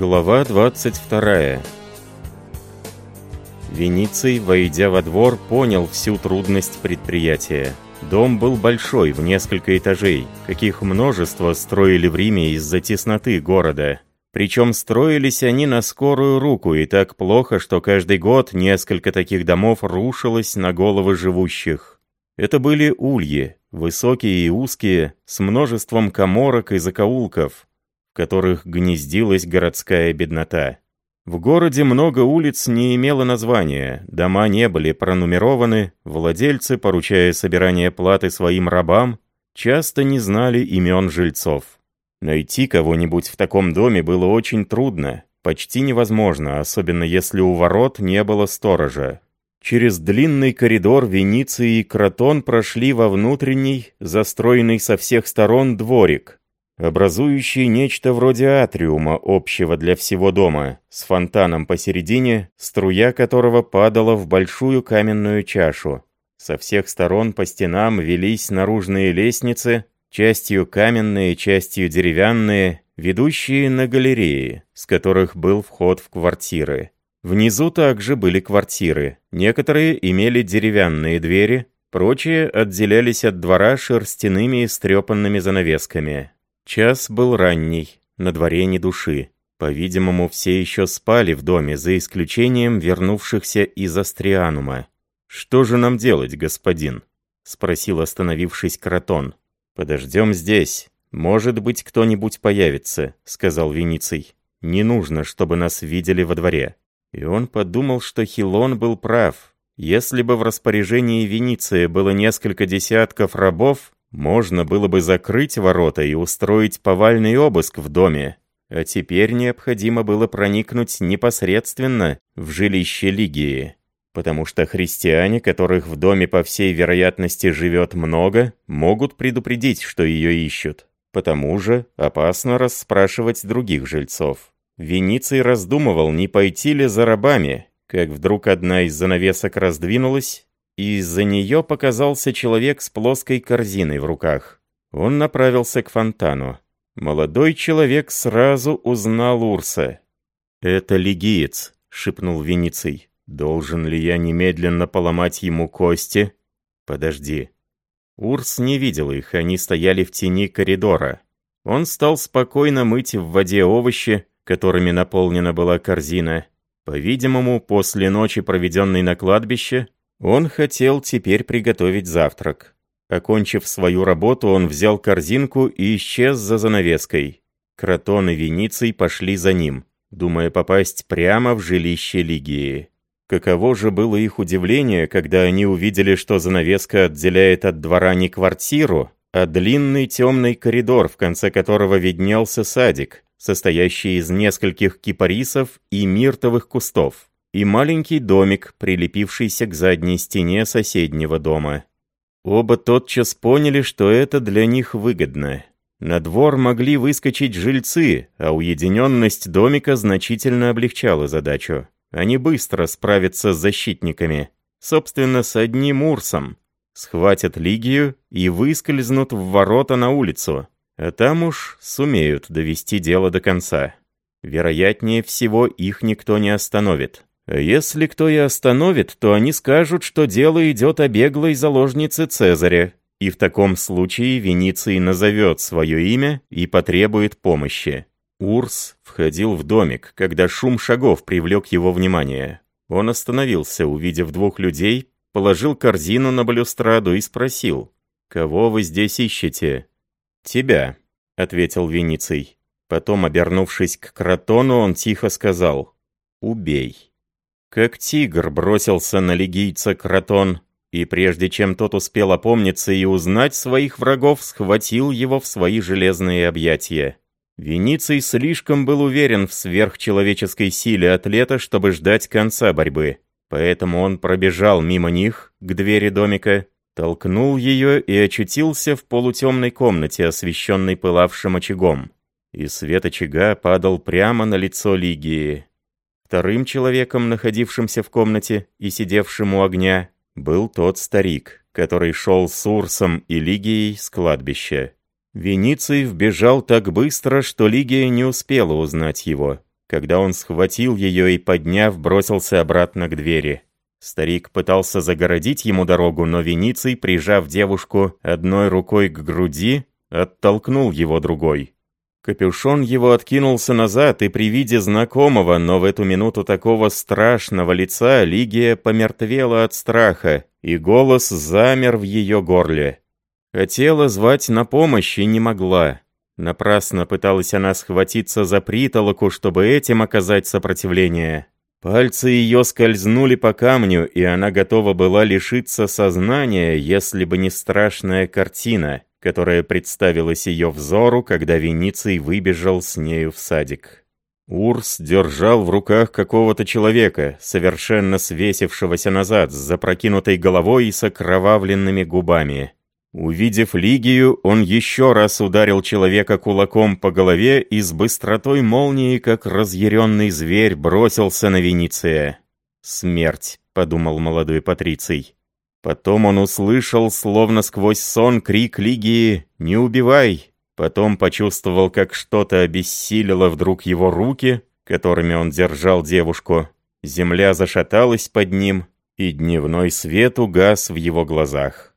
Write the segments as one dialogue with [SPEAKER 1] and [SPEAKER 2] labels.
[SPEAKER 1] Глава 22 Вениций, войдя во двор, понял всю трудность предприятия. Дом был большой, в несколько этажей, каких множество строили в Риме из-за тесноты города. Причем строились они на скорую руку, и так плохо, что каждый год несколько таких домов рушилось на головы живущих. Это были ульи, высокие и узкие, с множеством коморок и закоулков, которых гнездилась городская беднота. В городе много улиц не имело названия, дома не были пронумерованы, владельцы, поручая собирание платы своим рабам, часто не знали имен жильцов. Найти кого-нибудь в таком доме было очень трудно, почти невозможно, особенно если у ворот не было сторожа. Через длинный коридор Вениции и Кротон прошли во внутренний, застроенный со всех сторон дворик, образующий нечто вроде атриума общего для всего дома, с фонтаном посередине, струя которого падала в большую каменную чашу. Со всех сторон по стенам велись наружные лестницы, частью каменные, частью деревянные, ведущие на галереи, с которых был вход в квартиры. Внизу также были квартиры. Некоторые имели деревянные двери, прочие отделялись от двора шерстяными и стрепанными занавесками. Час был ранний, на дворе ни души. По-видимому, все еще спали в доме, за исключением вернувшихся из Астрианума. «Что же нам делать, господин?» — спросил остановившись Кротон. «Подождем здесь. Может быть, кто-нибудь появится», — сказал Вениций. «Не нужно, чтобы нас видели во дворе». И он подумал, что Хилон был прав. Если бы в распоряжении Вениция было несколько десятков рабов, можно было бы закрыть ворота и устроить повальный обыск в доме, а теперь необходимо было проникнуть непосредственно в жилище Лигии, потому что христиане, которых в доме по всей вероятности живет много, могут предупредить, что ее ищут. Потому же опасно расспрашивать других жильцов. Вениций раздумывал, не пойти ли за рабами, как вдруг одна из занавесок раздвинулась, и из-за нее показался человек с плоской корзиной в руках. Он направился к фонтану. Молодой человек сразу узнал Урса. «Это легиец», — шепнул Вениций. «Должен ли я немедленно поломать ему кости?» «Подожди». Урс не видел их, они стояли в тени коридора. Он стал спокойно мыть в воде овощи, которыми наполнена была корзина. По-видимому, после ночи, проведенной на кладбище, он хотел теперь приготовить завтрак. Окончив свою работу, он взял корзинку и исчез за занавеской. Кротон и Вениций пошли за ним, думая попасть прямо в жилище Лигии. Каково же было их удивление, когда они увидели, что занавеска отделяет от двора не квартиру, а длинный темный коридор, в конце которого виднелся садик, состоящий из нескольких кипарисов и миртовых кустов и маленький домик, прилепившийся к задней стене соседнего дома. Оба тотчас поняли, что это для них выгодно. На двор могли выскочить жильцы, а уединенность домика значительно облегчала задачу. Они быстро справятся с защитниками. Собственно, с одним урсом. Схватят Лигию и выскользнут в ворота на улицу. А там уж сумеют довести дело до конца. Вероятнее всего, их никто не остановит. Если кто и остановит, то они скажут, что дело идет о беглой заложнице Цезаря, и в таком случае Вениций назовет свое имя и потребует помощи. Урс входил в домик, когда шум шагов привлек его внимание. Он остановился, увидев двух людей, положил корзину на балюстраду и спросил, «Кого вы здесь ищете?» «Тебя», — ответил Вениций. Потом, обернувшись к Кротону, он тихо сказал, «Убей». Как тигр бросился на легийца Кротон, и прежде чем тот успел опомниться и узнать своих врагов, схватил его в свои железные объятия. Вениций слишком был уверен в сверхчеловеческой силе атлета, чтобы ждать конца борьбы. Поэтому он пробежал мимо них, к двери домика, толкнул ее и очутился в полутемной комнате, освещенной пылавшим очагом. И свет очага падал прямо на лицо Лигии. Вторым человеком, находившимся в комнате и сидевшим у огня, был тот старик, который шел с Урсом и Лигией с кладбища. Вениций вбежал так быстро, что Лигия не успела узнать его. когда он схватил ее и, подняв, бросился обратно к двери. Старик пытался загородить ему дорогу, но Вениций, прижав девушку одной рукой к груди, оттолкнул его другой. Капюшон его откинулся назад, и при виде знакомого, но в эту минуту такого страшного лица Лигия помертвела от страха, и голос замер в ее горле. Хотела звать на помощь и не могла. Напрасно пыталась она схватиться за притолоку, чтобы этим оказать сопротивление. Пальцы ее скользнули по камню, и она готова была лишиться сознания, если бы не страшная картина, которая представилась ее взору, когда Вениций выбежал с нею в садик. Урс держал в руках какого-то человека, совершенно свесившегося назад, с запрокинутой головой и с окровавленными губами. Увидев Лигию, он еще раз ударил человека кулаком по голове и с быстротой молнии, как разъяренный зверь, бросился на Вениция. «Смерть», — подумал молодой Патриций. Потом он услышал, словно сквозь сон, крик Лигии «Не убивай!». Потом почувствовал, как что-то обессилило вдруг его руки, которыми он держал девушку. Земля зашаталась под ним, и дневной свет угас в его глазах.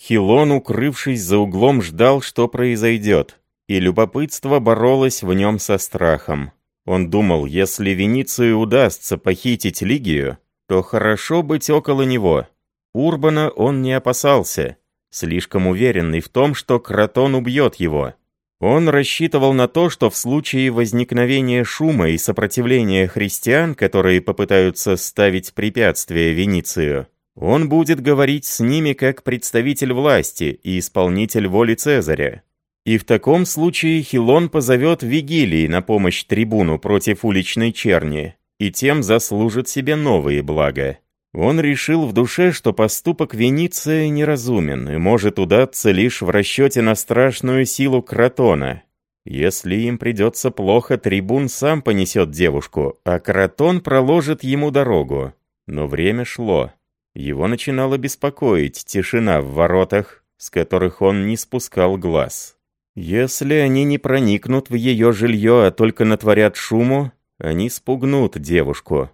[SPEAKER 1] Хилон, укрывшись за углом, ждал, что произойдет, и любопытство боролось в нем со страхом. Он думал, если Веницию удастся похитить Лигию, то хорошо быть около него. Урбана он не опасался, слишком уверенный в том, что Кротон убьет его. Он рассчитывал на то, что в случае возникновения шума и сопротивления христиан, которые попытаются ставить препятствия Веницию, он будет говорить с ними как представитель власти и исполнитель воли Цезаря. И в таком случае Хилон позовет Вигилии на помощь трибуну против уличной черни, и тем заслужит себе новые блага. Он решил в душе, что поступок Вениция неразумен и может удаться лишь в расчете на страшную силу Кротона. Если им придется плохо, трибун сам понесет девушку, а Кротон проложит ему дорогу. Но время шло. Его начинала беспокоить тишина в воротах, с которых он не спускал глаз. Если они не проникнут в ее жилье, а только натворят шуму, они спугнут девушку.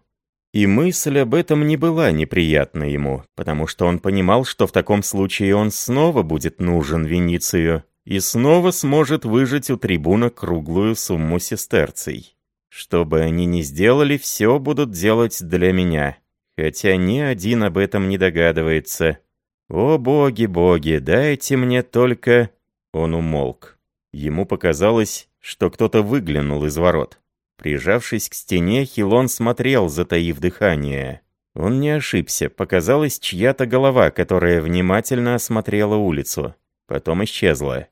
[SPEAKER 1] И мысль об этом не была неприятна ему, потому что он понимал, что в таком случае он снова будет нужен Веницию и снова сможет выжать у трибуна круглую сумму сестерций. Что бы они ни сделали, все будут делать для меня хотя ни один об этом не догадывается. «О боги, боги, дайте мне только...» Он умолк. Ему показалось, что кто-то выглянул из ворот. Прижавшись к стене, Хилон смотрел, затаив дыхание. Он не ошибся, показалась чья-то голова, которая внимательно осмотрела улицу. Потом исчезла.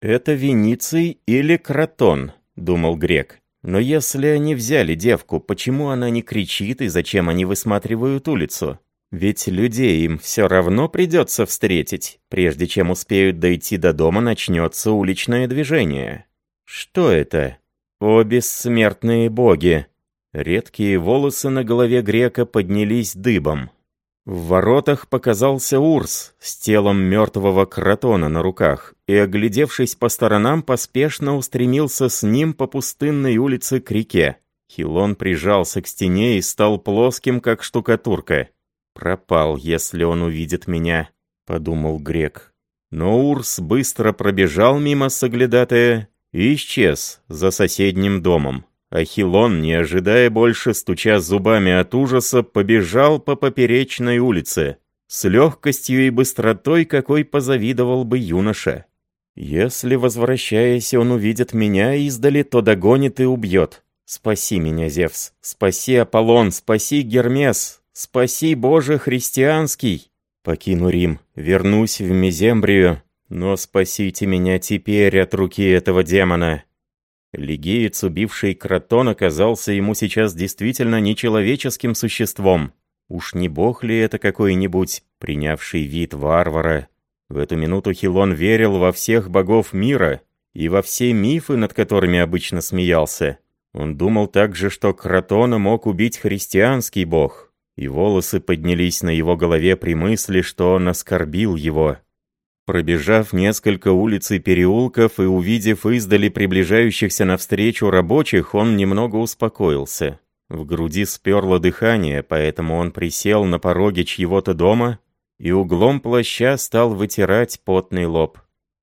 [SPEAKER 1] «Это Вениций или Кротон?» — думал Грек. Но если они взяли девку, почему она не кричит и зачем они высматривают улицу? Ведь людей им все равно придется встретить. Прежде чем успеют дойти до дома, начнется уличное движение. Что это? О, бессмертные боги! Редкие волосы на голове грека поднялись дыбом. В воротах показался Урс с телом мертвого кротона на руках, и, оглядевшись по сторонам, поспешно устремился с ним по пустынной улице к реке. Хилон прижался к стене и стал плоским, как штукатурка. «Пропал, если он увидит меня», — подумал грек. Но Урс быстро пробежал мимо соглядатая и исчез за соседним домом. Ахилон, не ожидая больше, стуча зубами от ужаса, побежал по поперечной улице, с легкостью и быстротой, какой позавидовал бы юноша. Если, возвращаясь, он увидит меня издали, то догонит и убьет. Спаси меня, Зевс, спаси Аполлон, спаси Гермес, спаси Боже христианский. Покину Рим, вернусь в Мезембрию, но спасите меня теперь от руки этого демона. Лигеец, убивший Кротон, оказался ему сейчас действительно нечеловеческим существом. Уж не бог ли это какой-нибудь, принявший вид варвара? В эту минуту Хилон верил во всех богов мира и во все мифы, над которыми обычно смеялся. Он думал также, что Кротона мог убить христианский бог, и волосы поднялись на его голове при мысли, что он оскорбил его. Пробежав несколько улиц и переулков и увидев издали приближающихся навстречу рабочих, он немного успокоился. В груди сперло дыхание, поэтому он присел на пороге чьего-то дома и углом плаща стал вытирать потный лоб.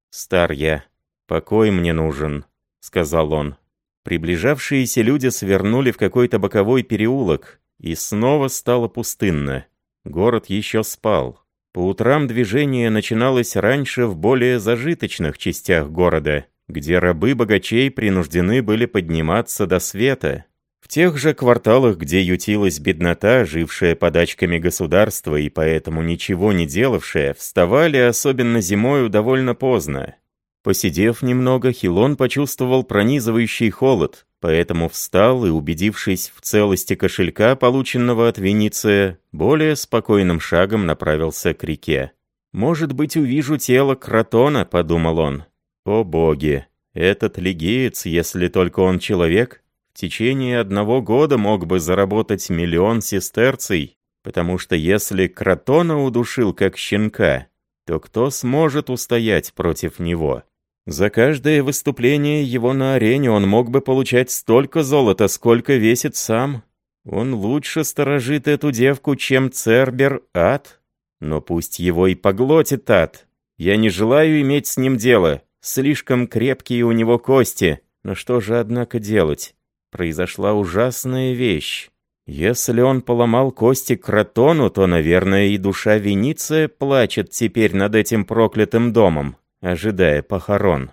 [SPEAKER 1] «Стар я. Покой мне нужен», — сказал он. Приближавшиеся люди свернули в какой-то боковой переулок, и снова стало пустынно. Город еще спал. По утрам движение начиналось раньше в более зажиточных частях города, где рабы богачей принуждены были подниматься до света, в тех же кварталах, где ютилась беднота, жившая подачками государства и поэтому ничего не делавшая, вставали, особенно зимою, довольно поздно. Посидев немного, Хилон почувствовал пронизывающий холод, поэтому встал и, убедившись в целости кошелька, полученного от Вениция, более спокойным шагом направился к реке. «Может быть, увижу тело Кротона», — подумал он. «О боги! Этот легиец, если только он человек, в течение одного года мог бы заработать миллион сестерций, потому что если Кротона удушил как щенка, то кто сможет устоять против него? За каждое выступление его на арене он мог бы получать столько золота, сколько весит сам. Он лучше сторожит эту девку, чем Цербер ад. Но пусть его и поглотит ад. Я не желаю иметь с ним дело. Слишком крепкие у него кости. Но что же, однако, делать? произошла ужасная вещь. Если он поломал кости Кротону, то, наверное, и душа Вениция плачет теперь над этим проклятым домом, ожидая похорон.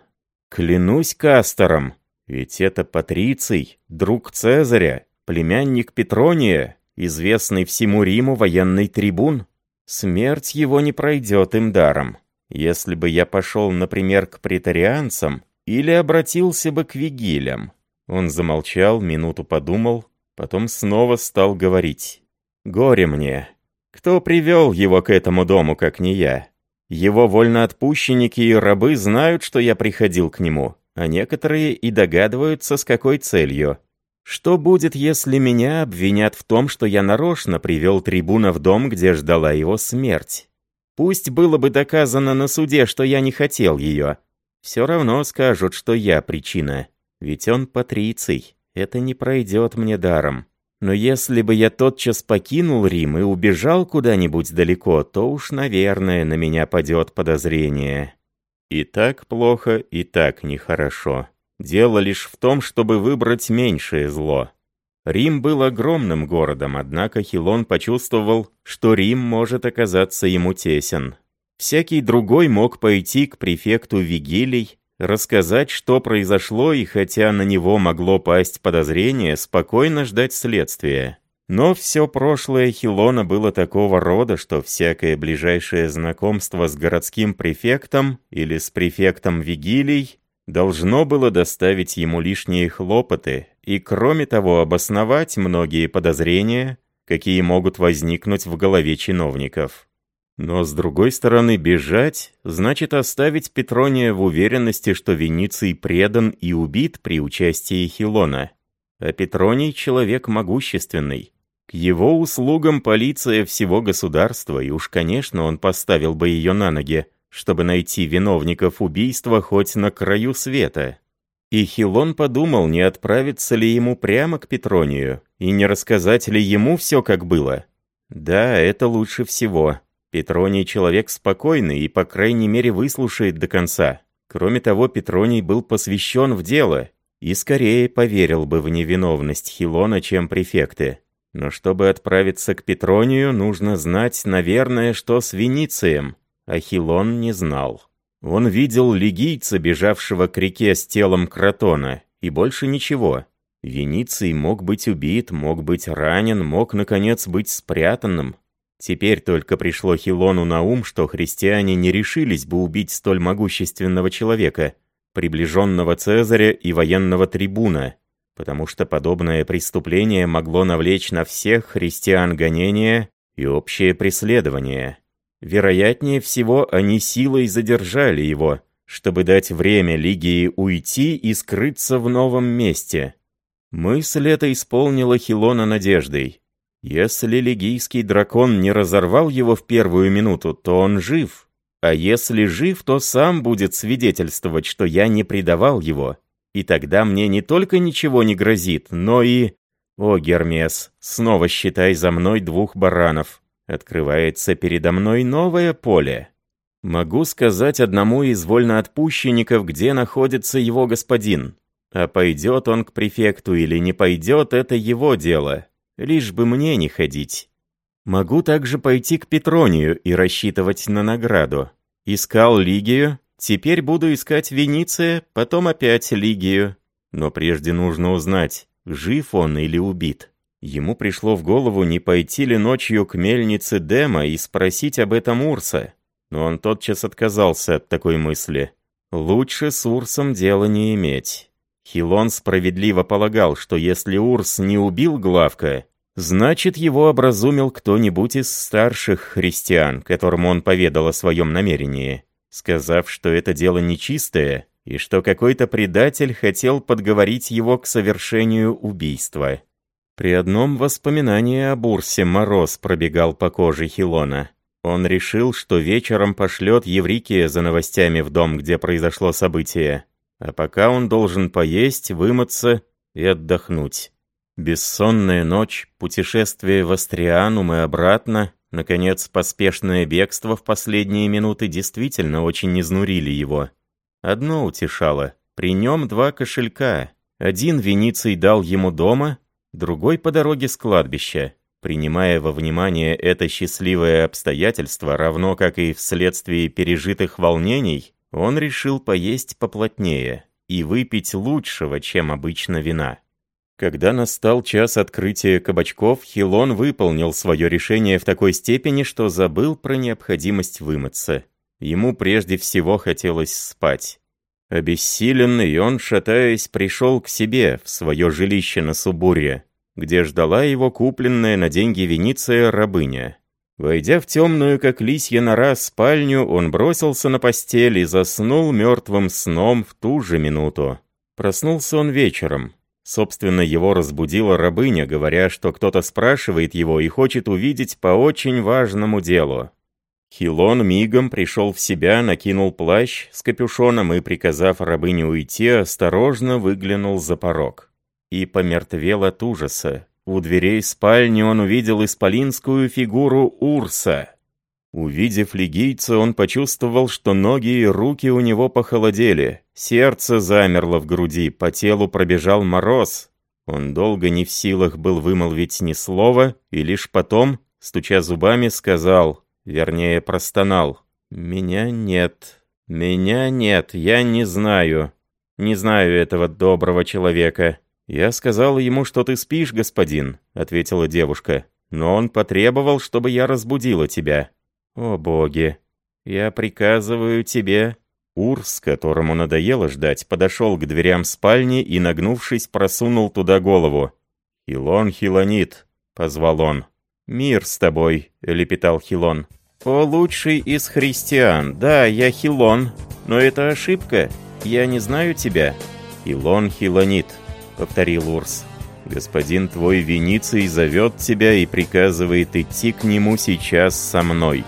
[SPEAKER 1] Клянусь Кастором, ведь это Патриций, друг Цезаря, племянник Петрония, известный всему Риму военный трибун. Смерть его не пройдет им даром. Если бы я пошел, например, к претарианцам или обратился бы к вигилям, он замолчал, минуту подумал, потом снова стал говорить. «Горе мне! Кто привел его к этому дому, как не я? Его вольноотпущенники и рабы знают, что я приходил к нему, а некоторые и догадываются, с какой целью. Что будет, если меня обвинят в том, что я нарочно привел трибуна в дом, где ждала его смерть? Пусть было бы доказано на суде, что я не хотел ее. Все равно скажут, что я причина. Ведь он патриций, это не пройдет мне даром. Но если бы я тотчас покинул Рим и убежал куда-нибудь далеко, то уж, наверное, на меня падет подозрение. И так плохо, и так нехорошо. Дело лишь в том, чтобы выбрать меньшее зло. Рим был огромным городом, однако Хилон почувствовал, что Рим может оказаться ему тесен. Всякий другой мог пойти к префекту Вигилий, рассказать, что произошло, и хотя на него могло пасть подозрение, спокойно ждать следствия. Но все прошлое Хилона было такого рода, что всякое ближайшее знакомство с городским префектом или с префектом Вигилий должно было доставить ему лишние хлопоты и, кроме того, обосновать многие подозрения, какие могут возникнуть в голове чиновников. Но, с другой стороны, бежать значит оставить Петрония в уверенности, что Вениций предан и убит при участии Хилона. А Петроний — человек могущественный. К его услугам полиция всего государства, и уж, конечно, он поставил бы ее на ноги, чтобы найти виновников убийства хоть на краю света. И Хилон подумал, не отправиться ли ему прямо к Петронию, и не рассказать ли ему все, как было. Да, это лучше всего. Петроний человек спокойный и, по крайней мере, выслушает до конца. Кроме того, Петроний был посвящен в дело и скорее поверил бы в невиновность Хилона, чем префекты. Но чтобы отправиться к Петронию, нужно знать, наверное, что с Веницием, а Хилон не знал. Он видел лигийца, бежавшего к реке с телом Кротона, и больше ничего. Вениций мог быть убит, мог быть ранен, мог, наконец, быть спрятанным. Теперь только пришло Хилону на ум, что христиане не решились бы убить столь могущественного человека, приближенного Цезаря и военного трибуна, потому что подобное преступление могло навлечь на всех христиан гонения и общее преследование. Вероятнее всего, они силой задержали его, чтобы дать время Лигии уйти и скрыться в новом месте. Мысль эта исполнила Хилона надеждой. Если лигийский дракон не разорвал его в первую минуту, то он жив. А если жив, то сам будет свидетельствовать, что я не предавал его. И тогда мне не только ничего не грозит, но и... О, Гермес, снова считай за мной двух баранов. Открывается передо мной новое поле. Могу сказать одному из вольноотпущенников, где находится его господин. А пойдет он к префекту или не пойдет, это его дело. Лишь бы мне не ходить. Могу также пойти к Петронию и рассчитывать на награду. Искал Лигию, теперь буду искать Вениция, потом опять Лигию. Но прежде нужно узнать, жив он или убит. Ему пришло в голову, не пойти ли ночью к мельнице Дема и спросить об этом Урса. Но он тотчас отказался от такой мысли. Лучше с Урсом дела не иметь. Хилон справедливо полагал, что если Урс не убил Главка, значит его образумил кто-нибудь из старших христиан, которому он поведал о своем намерении, сказав, что это дело нечистое, и что какой-то предатель хотел подговорить его к совершению убийства. При одном воспоминании об Урсе мороз пробегал по коже Хилона. Он решил, что вечером пошлет Еврикия за новостями в дом, где произошло событие. А пока он должен поесть, вымыться и отдохнуть. Бессонная ночь, путешествие в Астрианум и обратно, наконец, поспешное бегство в последние минуты действительно очень изнурили его. Одно утешало. При нем два кошелька. Один Вениций дал ему дома, другой по дороге с кладбища. Принимая во внимание это счастливое обстоятельство, равно как и вследствие пережитых волнений, он решил поесть поплотнее и выпить лучшего, чем обычно вина. Когда настал час открытия кабачков, Хилон выполнил свое решение в такой степени, что забыл про необходимость вымыться. Ему прежде всего хотелось спать. Обессиленный, он, шатаясь, пришел к себе, в свое жилище на Субуре где ждала его купленная на деньги Вениция рабыня. Войдя в темную, как лисья нора, спальню, он бросился на постель и заснул мертвым сном в ту же минуту. Проснулся он вечером. Собственно, его разбудила рабыня, говоря, что кто-то спрашивает его и хочет увидеть по очень важному делу. Хилон мигом пришел в себя, накинул плащ с капюшоном и, приказав рабыне уйти, осторожно выглянул за порог и помертвел от ужаса. У дверей спальни он увидел исполинскую фигуру Урса. Увидев лигийца, он почувствовал, что ноги и руки у него похолодели. Сердце замерло в груди, по телу пробежал мороз. Он долго не в силах был вымолвить ни слова, и лишь потом, стуча зубами, сказал, вернее, простонал. «Меня нет, меня нет, я не знаю, не знаю этого доброго человека». «Я сказала ему, что ты спишь, господин», — ответила девушка. «Но он потребовал, чтобы я разбудила тебя». «О боги! Я приказываю тебе...» Урс, которому надоело ждать, подошел к дверям спальни и, нагнувшись, просунул туда голову. «Хилон, Хилонит!» — позвал он. «Мир с тобой!» — лепетал Хилон. «О, лучший из христиан! Да, я Хилон, но это ошибка. Я не знаю тебя». «Хилон, Хилонит!» — повторил Урс. «Господин твой Вениций зовет тебя и приказывает идти к нему сейчас со мной».